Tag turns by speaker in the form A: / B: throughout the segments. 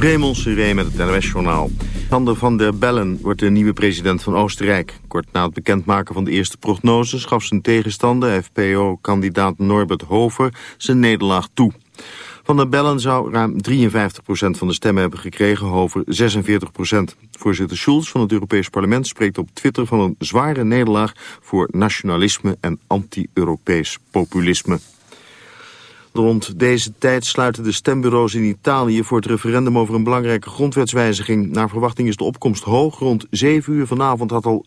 A: Raymond Seré met het NOS-journaal. Sander van der Bellen wordt de nieuwe president van Oostenrijk. Kort na het bekendmaken van de eerste prognoses gaf zijn tegenstander, FPO-kandidaat Norbert Hover, zijn nederlaag toe. Van der Bellen zou ruim 53% van de stemmen hebben gekregen, Hover 46%. Voorzitter Schulz van het Europees Parlement spreekt op Twitter van een zware nederlaag voor nationalisme en anti-Europees populisme. Rond deze tijd sluiten de stembureaus in Italië voor het referendum over een belangrijke grondwetswijziging. Naar verwachting is de opkomst hoog. Rond 7 uur vanavond had al 57%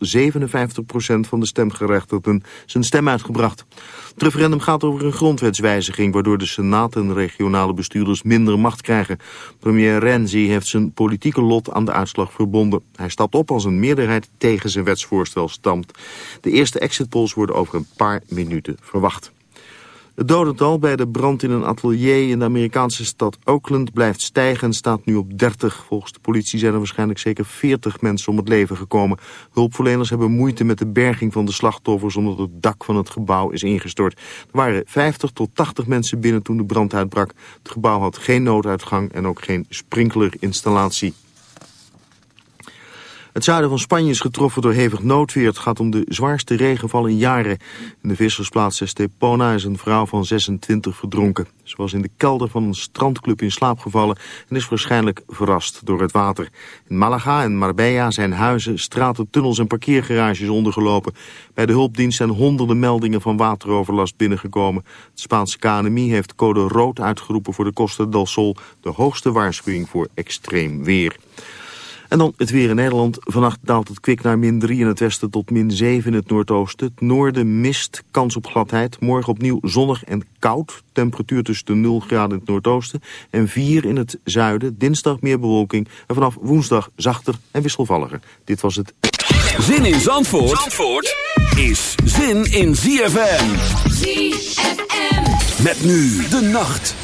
A: van de stemgerechtigden zijn stem uitgebracht. Het referendum gaat over een grondwetswijziging waardoor de Senaat en regionale bestuurders minder macht krijgen. Premier Renzi heeft zijn politieke lot aan de uitslag verbonden. Hij stapt op als een meerderheid tegen zijn wetsvoorstel stamt. De eerste exit polls worden over een paar minuten verwacht. Het dodental bij de brand in een atelier in de Amerikaanse stad Oakland blijft stijgen en staat nu op 30. Volgens de politie zijn er waarschijnlijk zeker 40 mensen om het leven gekomen. Hulpverleners hebben moeite met de berging van de slachtoffers omdat het dak van het gebouw is ingestort. Er waren 50 tot 80 mensen binnen toen de brand uitbrak. Het gebouw had geen nooduitgang en ook geen sprinklerinstallatie. Het zuiden van Spanje is getroffen door hevig noodweer. Het gaat om de zwaarste regenval in jaren. In de vissersplaats Estepona is een vrouw van 26 verdronken. Ze was in de kelder van een strandclub in slaap gevallen... en is waarschijnlijk verrast door het water. In Malaga en Marbella zijn huizen, straten, tunnels en parkeergarages ondergelopen. Bij de hulpdienst zijn honderden meldingen van wateroverlast binnengekomen. Het Spaanse KNMI heeft code rood uitgeroepen voor de Costa del Sol... de hoogste waarschuwing voor extreem weer. En dan het weer in Nederland. Vannacht daalt het kwik naar min 3 in het westen tot min 7 in het noordoosten. Het noorden mist, kans op gladheid. Morgen opnieuw zonnig en koud. Temperatuur tussen de 0 graden in het noordoosten en 4 in het zuiden. Dinsdag meer bewolking en vanaf woensdag zachter en wisselvalliger. Dit was het.
B: Zin in Zandvoort, Zandvoort is zin in ZFM. ZFM. Met nu de nacht.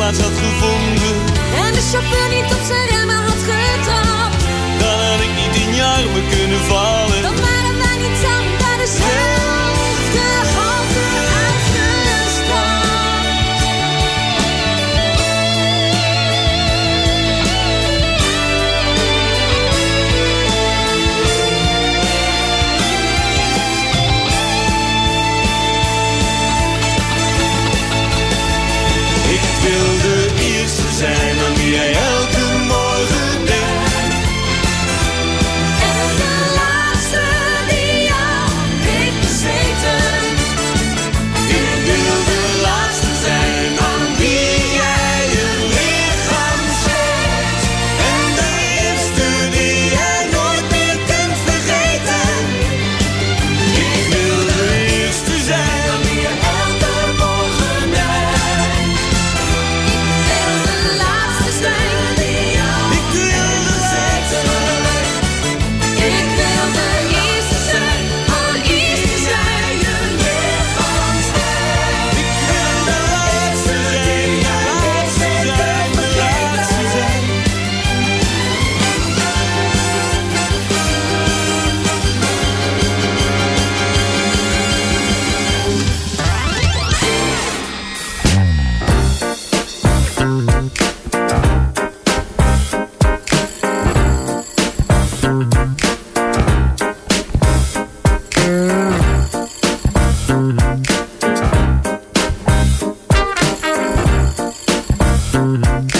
C: plaats had gevonden.
D: En de chauffeur niet op Mm-hmm.